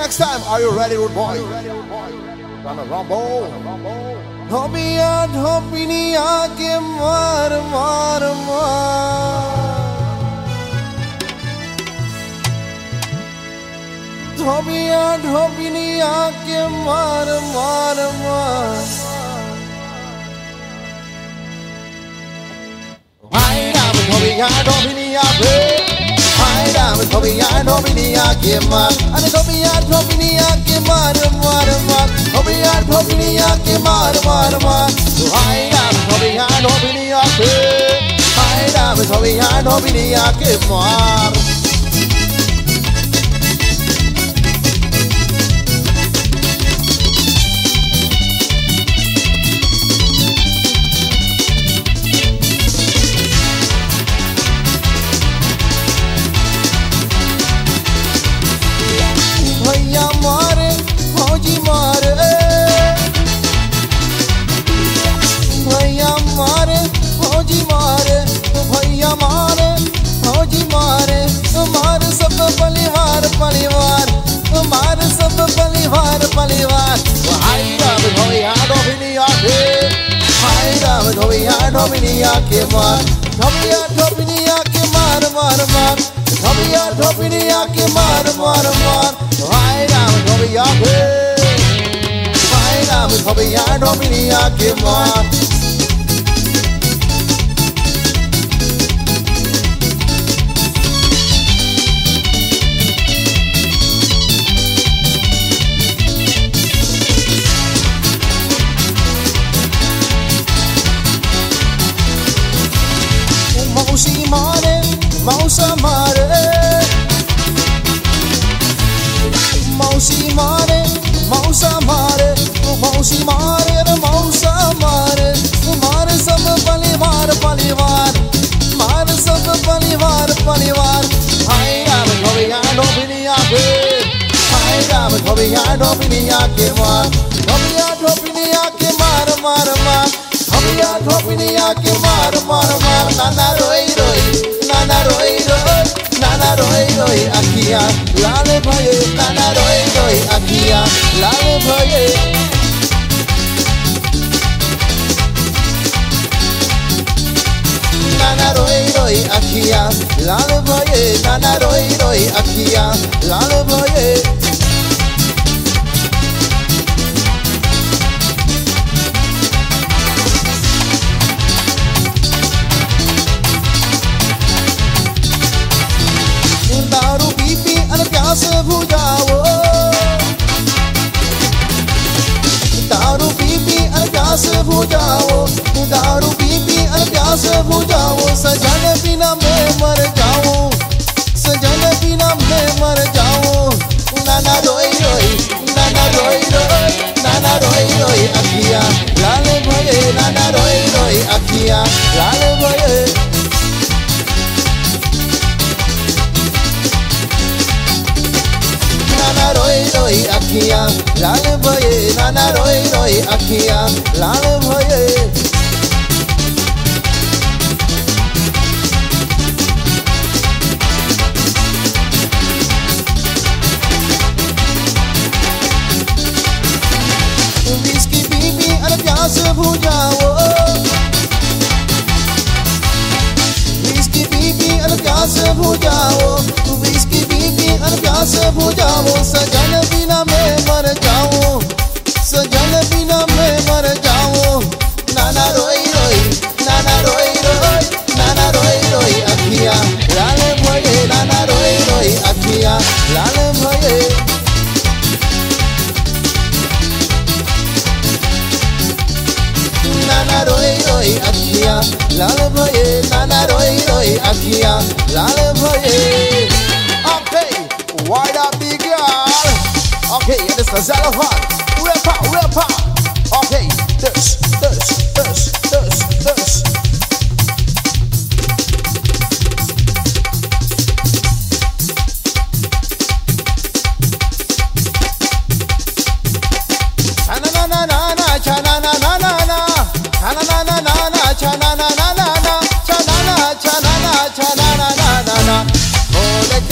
Next time, are you ready, rude boy? Gonna rumble. Hobiya dhopiniya ke maar maar maar. Hobiya dhopiniya ke maar maar maar. I got a hobby, I don't. Naira with Hobia, Dominia, Kimar, and Hobia, Dominia, Kimar, Marama, Hobia, Dominia, Kimar, Marama, to Haida, Hobia, Dominia, Haida with Hobia, Dominia, Kimar. तुम्हार सब परिवार परिवार। तुम्हार सब परिवार परिवार। हाय राम धोया डोबिनिया के राम धोया के मार। धोया के मार मार मार। धोया डोबिनिया के मार मार मार। हाय राम धोया के हाय राम धोया डोबिनिया के मार। मौसी मारे रे मौसा मारे। मारे सब परिवार परिवार। मार सब परिवार परिवार। da mình thôi bị ngã đó bị đi à kia mà. ढोबिया ढोबिनिया के मार मार मार। ढोबिया ढोबिनिया के मार मार मार। नाना रोई रोई। नाना रोई रोई। प्यास बुझाओ। दारू पी पी प्यास बुझाओ। सजन बिना मैं मर जाऊँ। सजन बिना मैं मर जाऊँ। नाना रोई रोई, नाना रोई रोई, नाना रोई रोई अखियाँ। लाल भये नाना रोई रोई अखियाँ। लाल अखियाँ लाल भये नाना रोए रोई अखियाँ लाल भये। विस्की पी पी अरे प्यास बुझाओ। पी अरे प्यास बुझाओ। सजन अखियाँ लाल भये नाना रोई रोई अखियाँ लाल भये नाना रोई रोई अखियाँ लाल भये Okay, wind up the girl. Okay, this is Zelafat. Rap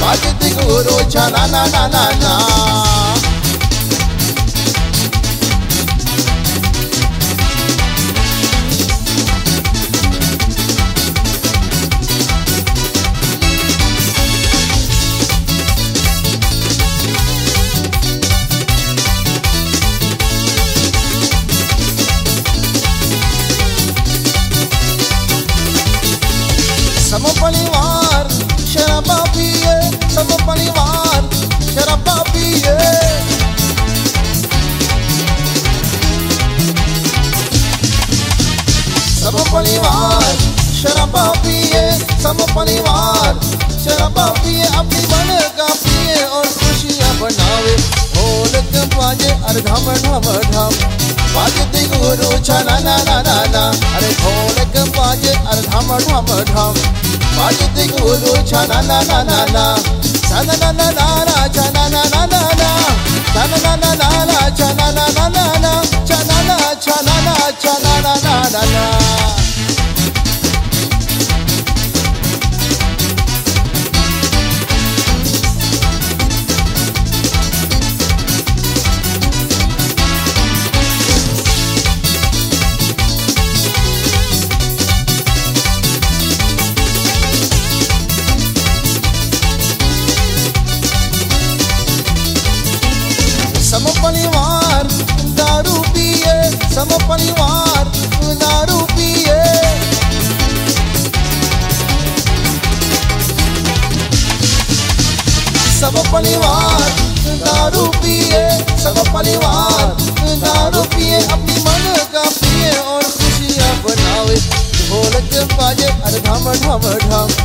Bakit siguro siya na na na na na सब परिवार शराबा पिए अपनी मन का पिए और खुशियाँ बनावे ढोलक बाजे अरे ढम ढम ढम बाजते गुरु छना ना ना ना ना अरे ढोलक बाजे अरे ढम ढम ढम बाजते गुरु छना ना ना ना ना ना ना ना ना ना ना ना परिवार दारू पिए सब परिवार दारू पिए। सब परिवार दारू पिए सब परिवार दारू पिए, अपनी मन का पिए और खुशियाँ बनावे। ढोलक बाजे, अरे ढम ढम ढम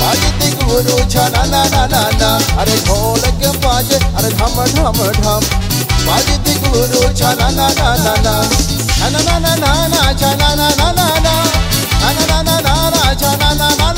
बाजते गुरु छना ना ना ना ना अरे ढोलक बाजे, अरे ढम ढम ढम వాజిద్ది గూడు చలనా చలనా చలనా చలనా చలనా